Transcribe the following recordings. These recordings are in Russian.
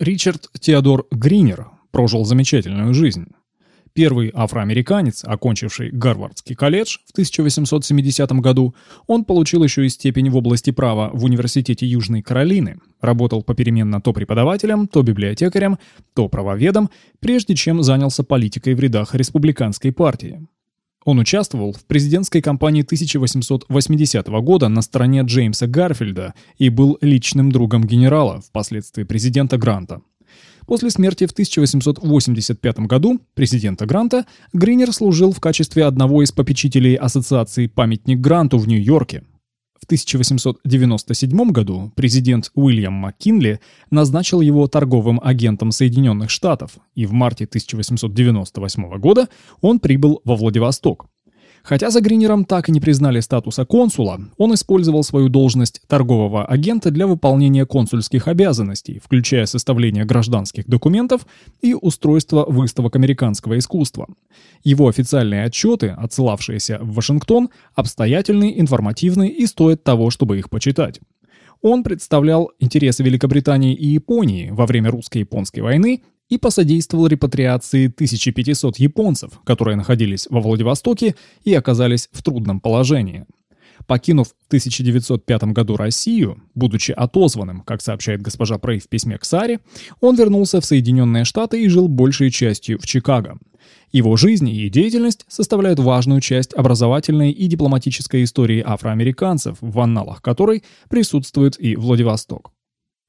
Ричард Теодор Гринер прожил замечательную жизнь. Первый афроамериканец, окончивший Гарвардский колледж в 1870 году, он получил еще и степень в области права в Университете Южной Каролины, работал попеременно то преподавателем, то библиотекарем, то правоведом, прежде чем занялся политикой в рядах республиканской партии. Он участвовал в президентской кампании 1880 года на стороне Джеймса Гарфилда и был личным другом генерала, впоследствии президента Гранта. После смерти в 1885 году президента Гранта Гринер служил в качестве одного из попечителей Ассоциации «Памятник Гранту» в Нью-Йорке. В 1897 году президент Уильям МакКинли назначил его торговым агентом Соединенных Штатов, и в марте 1898 года он прибыл во Владивосток. Хотя за Гринером так и не признали статуса консула, он использовал свою должность торгового агента для выполнения консульских обязанностей, включая составление гражданских документов и устройство выставок американского искусства. Его официальные отчеты, отсылавшиеся в Вашингтон, обстоятельны, информативны и стоят того, чтобы их почитать. Он представлял интересы Великобритании и Японии во время русско-японской войны и посодействовал репатриации 1500 японцев, которые находились во Владивостоке и оказались в трудном положении. Покинув в 1905 году Россию, будучи отозванным, как сообщает госпожа Прей в письме к Саре, он вернулся в Соединенные Штаты и жил большей частью в Чикаго. Его жизнь и деятельность составляют важную часть образовательной и дипломатической истории афроамериканцев, в анналах которой присутствует и Владивосток.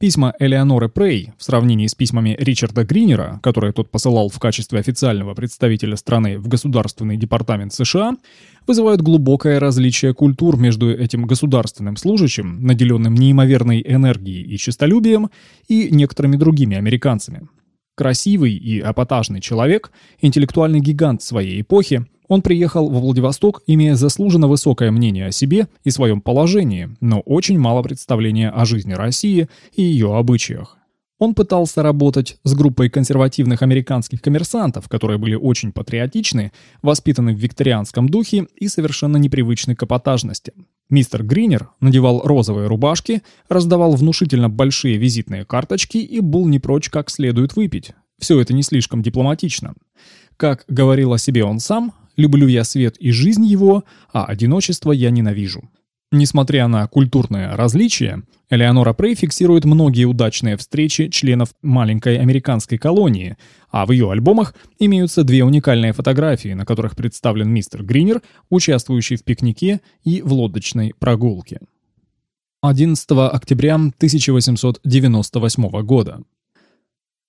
Письма Элеоноры Прей в сравнении с письмами Ричарда Гринера, которые тот посылал в качестве официального представителя страны в Государственный департамент США, вызывают глубокое различие культур между этим государственным служащим, наделенным неимоверной энергией и честолюбием, и некоторыми другими американцами. Красивый и апатажный человек, интеллектуальный гигант своей эпохи, он приехал во Владивосток, имея заслуженно высокое мнение о себе и своем положении, но очень мало представления о жизни России и ее обычаях. Он пытался работать с группой консервативных американских коммерсантов, которые были очень патриотичны, воспитаны в викторианском духе и совершенно непривычны к эпатажности. Мистер Гринер надевал розовые рубашки, раздавал внушительно большие визитные карточки и был не прочь как следует выпить. Все это не слишком дипломатично. Как говорил о себе он сам, Люблю я свет и жизнь его, а одиночество я ненавижу. Несмотря на культурное различие, Элеонора Прей фиксирует многие удачные встречи членов маленькой американской колонии, а в ее альбомах имеются две уникальные фотографии, на которых представлен мистер Гринер, участвующий в пикнике и в лодочной прогулке. 11 октября 1898 года.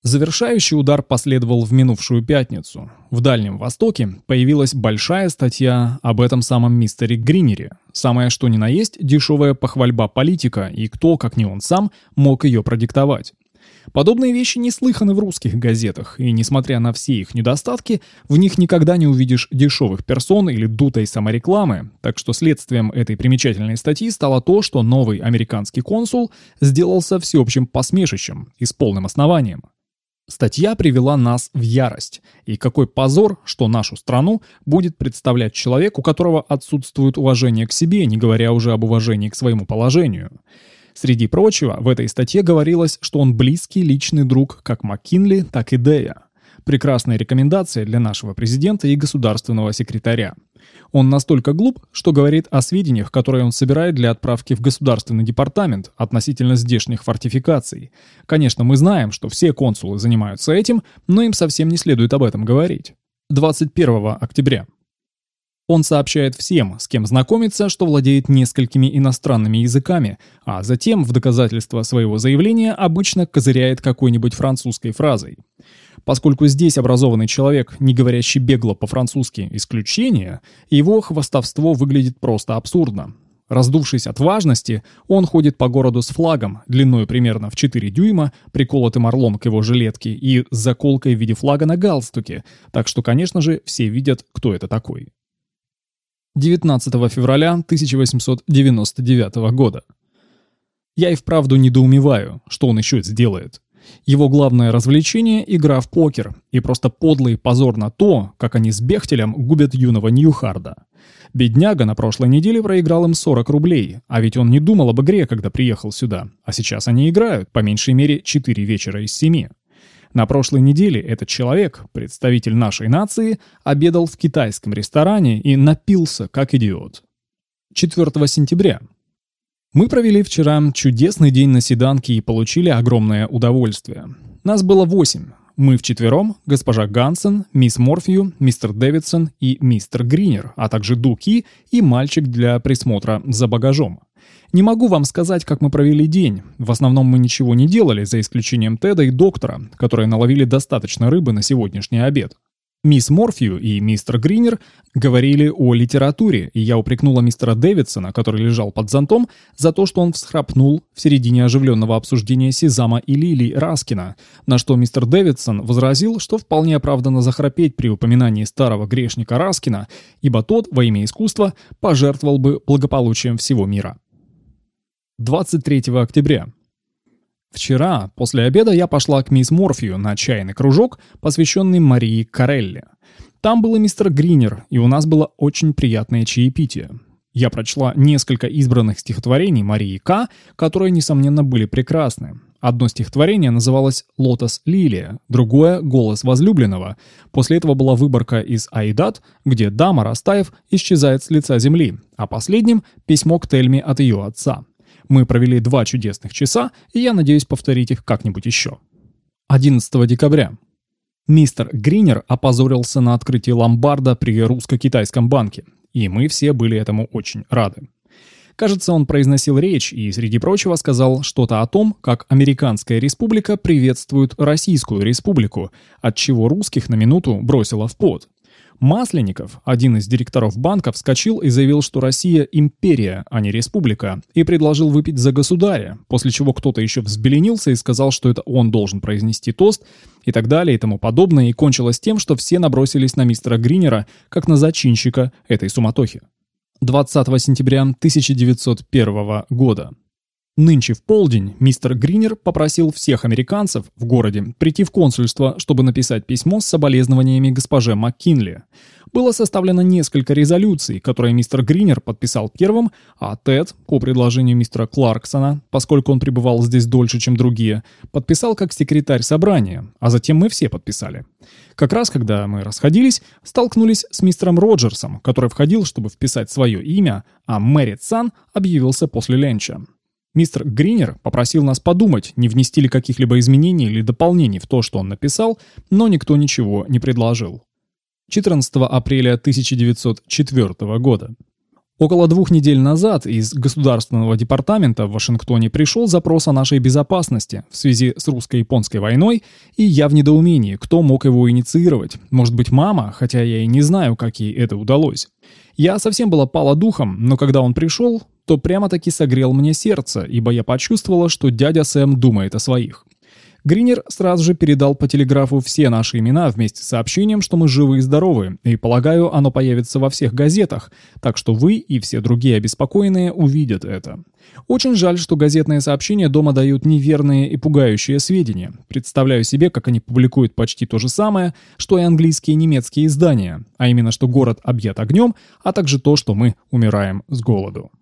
Завершающий удар последовал в минувшую пятницу. В Дальнем Востоке появилась большая статья об этом самом мистере Гринере. Самое что ни на есть дешевая похвальба политика, и кто, как не он сам, мог ее продиктовать. Подобные вещи не слыханы в русских газетах, и несмотря на все их недостатки, в них никогда не увидишь дешевых персон или дутой саморекламы, так что следствием этой примечательной статьи стало то, что новый американский консул сделался всеобщим посмешищем и с полным основанием. Статья привела нас в ярость. И какой позор, что нашу страну будет представлять человек, у которого отсутствует уважение к себе, не говоря уже об уважении к своему положению. Среди прочего, в этой статье говорилось, что он близкий личный друг как Маккинли, так и Дэя. Прекрасная рекомендация для нашего президента и государственного секретаря. Он настолько глуп, что говорит о сведениях, которые он собирает для отправки в Государственный департамент относительно здешних фортификаций. Конечно, мы знаем, что все консулы занимаются этим, но им совсем не следует об этом говорить. 21 октября. Он сообщает всем, с кем знакомится, что владеет несколькими иностранными языками, а затем, в доказательство своего заявления, обычно козыряет какой-нибудь французской фразой. Поскольку здесь образованный человек, не говорящий бегло по-французски, исключение, его хвастовство выглядит просто абсурдно. Раздувшись от важности, он ходит по городу с флагом, длиной примерно в 4 дюйма, приколотым орлом к его жилетке и с заколкой в виде флага на галстуке, так что, конечно же, все видят, кто это такой. 19 февраля 1899 года. Я и вправду недоумеваю, что он еще сделает. Его главное развлечение – игра в покер, и просто подлый позор на то, как они с Бехтелем губят юного Ньюхарда. Бедняга на прошлой неделе проиграл им 40 рублей, а ведь он не думал об игре, когда приехал сюда. А сейчас они играют, по меньшей мере, 4 вечера из 7. На прошлой неделе этот человек, представитель нашей нации, обедал в китайском ресторане и напился, как идиот. 4 сентября. Мы провели вчера чудесный день на седанке и получили огромное удовольствие. Нас было восемь. Мы вчетвером, госпожа Гансен, мисс Морфью, мистер Дэвидсон и мистер Гринер, а также Дуки и мальчик для присмотра за багажом. Не могу вам сказать, как мы провели день. В основном мы ничего не делали, за исключением Теда и доктора, которые наловили достаточно рыбы на сегодняшний обед. Мисс Морфью и мистер Гринер говорили о литературе, и я упрекнула мистера Дэвидсона, который лежал под зонтом, за то, что он всхрапнул в середине оживленного обсуждения Сезама и Лили Раскина, на что мистер Дэвидсон возразил, что вполне оправданно захрапеть при упоминании старого грешника Раскина, ибо тот, во имя искусства, пожертвовал бы благополучием всего мира. 23 октября. Вчера, после обеда, я пошла к мисс Морфию на чайный кружок, посвященный Марии Карелли. Там был и мистер Гринер, и у нас было очень приятное чаепитие. Я прочла несколько избранных стихотворений Марии К., которые, несомненно, были прекрасны. Одно стихотворение называлось «Лотос Лилия», другое «Голос возлюбленного». После этого была выборка из «Аидат», где дама, растаяв, исчезает с лица земли, а последним — письмо к Тельме от ее отца. Мы провели два чудесных часа, и я надеюсь повторить их как-нибудь еще. 11 декабря. Мистер Гринер опозорился на открытии ломбарда при русско-китайском банке, и мы все были этому очень рады. Кажется, он произносил речь и, среди прочего, сказал что-то о том, как Американская республика приветствует Российскую республику, от чего русских на минуту бросило в пот. Масленников, один из директоров банка, вскочил и заявил, что Россия – империя, а не республика, и предложил выпить за государя, после чего кто-то еще взбеленился и сказал, что это он должен произнести тост, и так далее и тому подобное, и кончилось тем, что все набросились на мистера Гринера, как на зачинщика этой суматохи. 20 сентября 1901 года. Нынче в полдень мистер Гринер попросил всех американцев в городе прийти в консульство, чтобы написать письмо с соболезнованиями госпоже МакКинли. Было составлено несколько резолюций, которые мистер Гринер подписал первым, а Тед, по предложению мистера Кларксона, поскольку он пребывал здесь дольше, чем другие, подписал как секретарь собрания, а затем мы все подписали. Как раз когда мы расходились, столкнулись с мистером Роджерсом, который входил, чтобы вписать свое имя, а Мэрит Сан объявился после ленча. Мистер Гринер попросил нас подумать, не внести ли каких-либо изменений или дополнений в то, что он написал, но никто ничего не предложил. 14 апреля 1904 года. Около двух недель назад из Государственного департамента в Вашингтоне пришел запрос о нашей безопасности в связи с русско-японской войной, и я в недоумении, кто мог его инициировать. Может быть, мама, хотя я и не знаю, как ей это удалось. Я совсем была пала духом, но когда он пришел, то прямо-таки согрел мне сердце, ибо я почувствовала, что дядя Сэм думает о своих. Гринер сразу же передал по телеграфу все наши имена вместе с сообщением, что мы живы и здоровы, и, полагаю, оно появится во всех газетах, так что вы и все другие обеспокоенные увидят это. Очень жаль, что газетные сообщения дома дают неверные и пугающие сведения. Представляю себе, как они публикуют почти то же самое, что и английские и немецкие издания, а именно, что город объят огнем, а также то, что мы умираем с голоду.